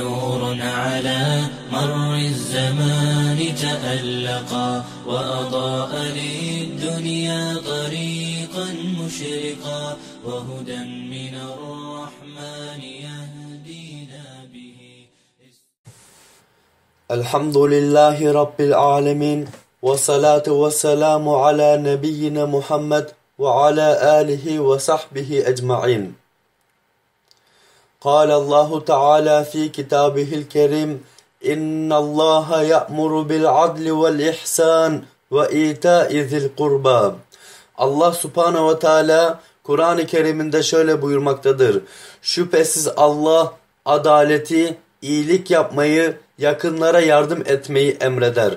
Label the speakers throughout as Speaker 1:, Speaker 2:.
Speaker 1: نور على مر الزمان تألقا وأضاء للدنيا طريقا مشرقا وهدى من الرحمن يهدينا به.
Speaker 2: الحمد لله رب العالمين والصلاة والسلام على نبينا محمد وعلى آله وصحبه أجمعين. قال الله تعالى في كتابه الكريم إن الله يأمر بالعدل والإحسان وإيتاء ذي القربى Allah subhanehu ve teala Kur'an-ı Kerim'inde şöyle buyurmaktadır. Şüphesiz Allah adaleti, iyilik yapmayı, yakınlara yardım etmeyi emreder.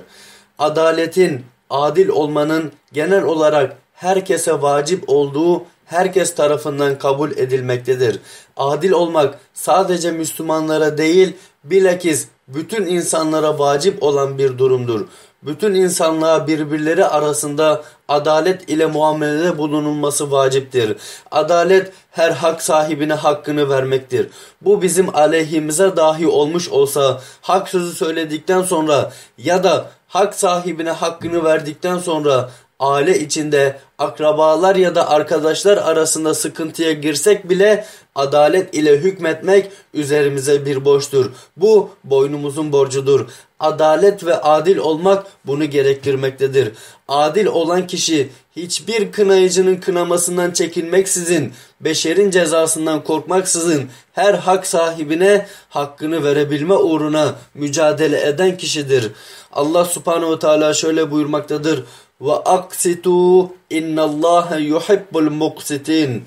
Speaker 2: Adaletin, adil olmanın genel olarak herkese vacip olduğu herkes tarafından kabul edilmektedir. Adil olmak sadece Müslümanlara değil bilakis bütün insanlara vacip olan bir durumdur. Bütün insanlığa birbirleri arasında adalet ile muamelede bulunulması vaciptir. Adalet her hak sahibine hakkını vermektir. Bu bizim aleyhimize dahi olmuş olsa hak sözü söyledikten sonra ya da hak sahibine hakkını verdikten sonra aile içinde akrabalar ya da arkadaşlar arasında sıkıntıya girsek bile adalet ile hükmetmek üzerimize bir borçtur. Bu boynumuzun borcudur. Adalet ve adil olmak bunu gerektirmektedir. Adil olan kişi hiçbir kınayıcının kınamasından çekinmeksizin, beşerin cezasından korkmaksızın her hak sahibine hakkını verebilme uğruna mücadele eden kişidir. Allah subhanehu teala şöyle buyurmaktadır ve aksitu innallaha yuhibbul muksitin.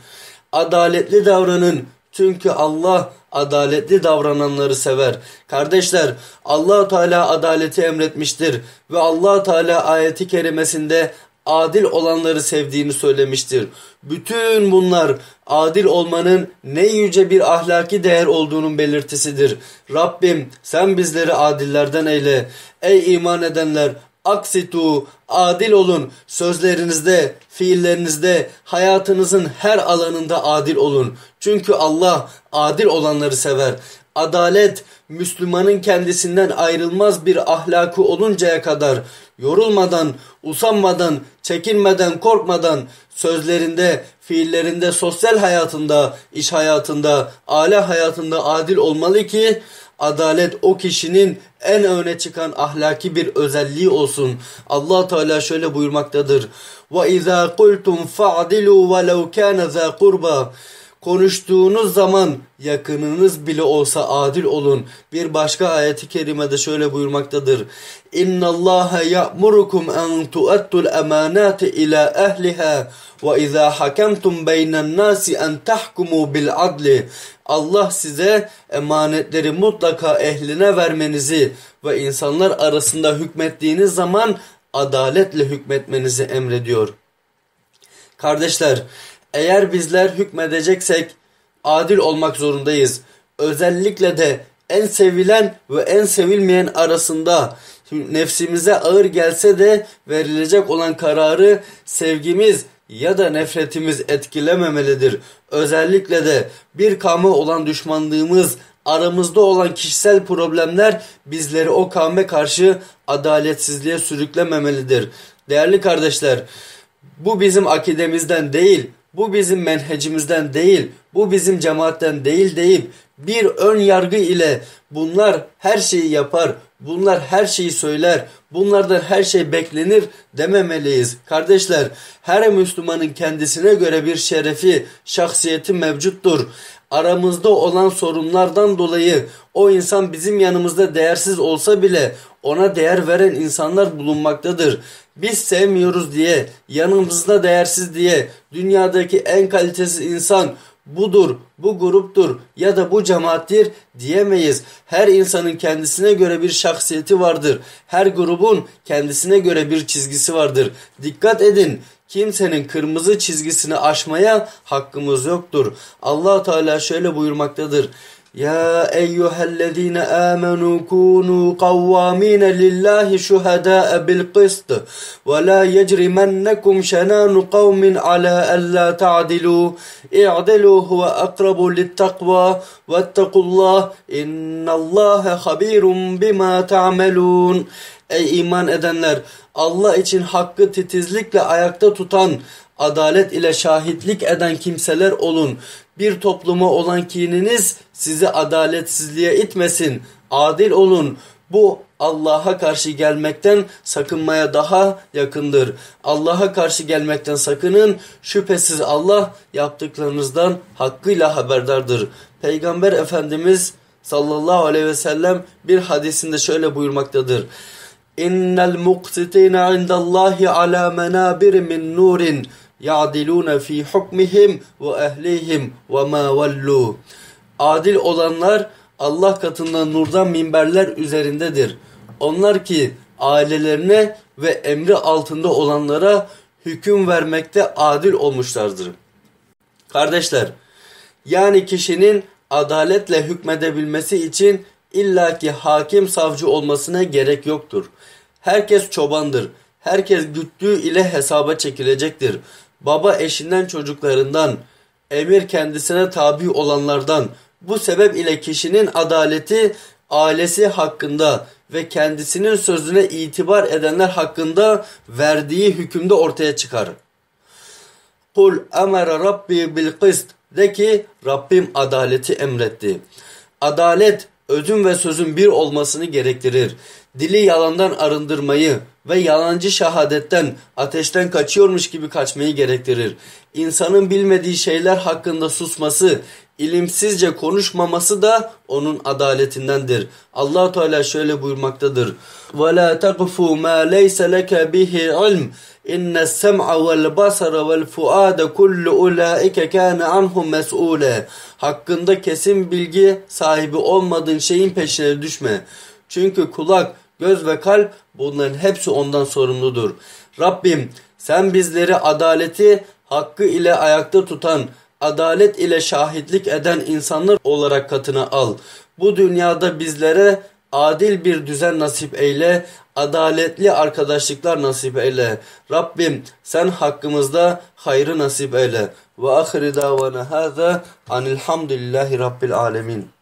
Speaker 2: Adaletli davranın çünkü Allah adaletli davrananları sever. Kardeşler allah Teala adaleti emretmiştir ve allah Teala ayeti kerimesinde adil olanları sevdiğini söylemiştir. Bütün bunlar adil olmanın ne yüce bir ahlaki değer olduğunun belirtisidir. Rabbim sen bizleri adillerden eyle. Ey iman edenler aksitu, adil olun. Sözlerinizde, fiillerinizde, hayatınızın her alanında adil olun. Çünkü Allah adil olanları sever. Adalet Müslümanın kendisinden ayrılmaz bir ahlakı oluncaya kadar yorulmadan, usanmadan, çekinmeden, korkmadan sözlerinde, fiillerinde, sosyal hayatında, iş hayatında, aile hayatında adil olmalı ki adalet o kişinin en öne çıkan ahlaki bir özelliği olsun. Allah Teala şöyle buyurmaktadır. Ve izâ kultum fa'dilu ve lev kâne zâ kurba. Konuştuğunuz zaman yakınınız bile olsa adil olun. Bir başka ayeti kerimede şöyle buyurmaktadır. İnna Allah ya'murukum en tu'attul emanati ila ehliha ve izâ hakemtum beynen nasi en tahkumu bil adli. Allah size emanetleri mutlaka ehline vermenizi ve insanlar arasında hükmettiğiniz zaman adaletle hükmetmenizi emrediyor. Kardeşler, eğer bizler hükmedeceksek adil olmak zorundayız. Özellikle de en sevilen ve en sevilmeyen arasında nefsimize ağır gelse de verilecek olan kararı sevgimiz ya da nefretimiz etkilememelidir. Özellikle de bir kavme olan düşmanlığımız, aramızda olan kişisel problemler bizleri o kavme karşı adaletsizliğe sürüklememelidir. Değerli kardeşler, bu bizim akidemizden değil, bu bizim menhecimizden değil, bu bizim cemaatten değil deyip bir ön yargı ile bunlar her şeyi yapar, bunlar her şeyi söyler, bunlardan her şey beklenir dememeliyiz. Kardeşler her Müslümanın kendisine göre bir şerefi, şahsiyeti mevcuttur. Aramızda olan sorunlardan dolayı o insan bizim yanımızda değersiz olsa bile ona değer veren insanlar bulunmaktadır. Biz sevmiyoruz diye, yanımızda değersiz diye dünyadaki en kalitesiz insan budur, bu gruptur ya da bu cemaattir diyemeyiz. Her insanın kendisine göre bir şahsiyeti vardır. Her grubun kendisine göre bir çizgisi vardır. Dikkat edin. Kimsenin kırmızı çizgisini aşmaya hakkımız yoktur. Allah Teala şöyle buyurmaktadır. يا أيها الذين آمنوا كونوا قوامين لله شهداء بالقسط ولا يجرمنكم شنان قوم على ألا تعدلوا اعدلوا هو أقرب للتقوى واتقوا الله إن الله خبير بما تعملون Ey iman edenler! Allah için hakkı titizlikle ayakta tutan, adalet ile şahitlik eden kimseler olun. Bir topluma olan kininiz sizi adaletsizliğe itmesin. Adil olun. Bu Allah'a karşı gelmekten sakınmaya daha yakındır. Allah'a karşı gelmekten sakının. Şüphesiz Allah yaptıklarınızdan hakkıyla haberdardır. Peygamber Efendimiz sallallahu aleyhi ve sellem bir hadisinde şöyle buyurmaktadır. İnnel muqsitina indallahi ala menabir min nurin ya'diluna fi hukmihim ve ehlihim ve vellu. Adil olanlar Allah katında nurdan minberler üzerindedir. Onlar ki ailelerine ve emri altında olanlara hüküm vermekte adil olmuşlardır. Kardeşler, yani kişinin adaletle hükmedebilmesi için illaki hakim savcı olmasına gerek yoktur. Herkes çobandır. Herkes güttüğü ile hesaba çekilecektir. Baba eşinden çocuklarından, emir kendisine tabi olanlardan. Bu sebep ile kişinin adaleti ailesi hakkında ve kendisinin sözüne itibar edenler hakkında verdiği hükümde ortaya çıkar. Kul emere rabbi bil kıst de ki Rabbim adaleti emretti. Adalet özün ve sözün bir olmasını gerektirir dili yalandan arındırmayı ve yalancı şahadetten ateşten kaçıyormuş gibi kaçmayı gerektirir. İnsanın bilmediği şeyler hakkında susması, ilimsizce konuşmaması da onun adaletindendir. Allah Teala şöyle buyurmaktadır. Ve la taqfu ma leysa leke bihi ilm. İnne sem'a vel basara vel fuada kullu ulaike kana anhu mes'ule. Hakkında kesin bilgi sahibi olmadığın şeyin peşine düşme. Çünkü kulak göz ve kalp bunların hepsi ondan sorumludur. Rabbim sen bizleri adaleti hakkı ile ayakta tutan, adalet ile şahitlik eden insanlar olarak katına al. Bu dünyada bizlere adil bir düzen nasip eyle, adaletli arkadaşlıklar nasip eyle. Rabbim sen hakkımızda hayrı nasip eyle. Ve ahiri davana hâzâ anilhamdülillahi rabbil alemin.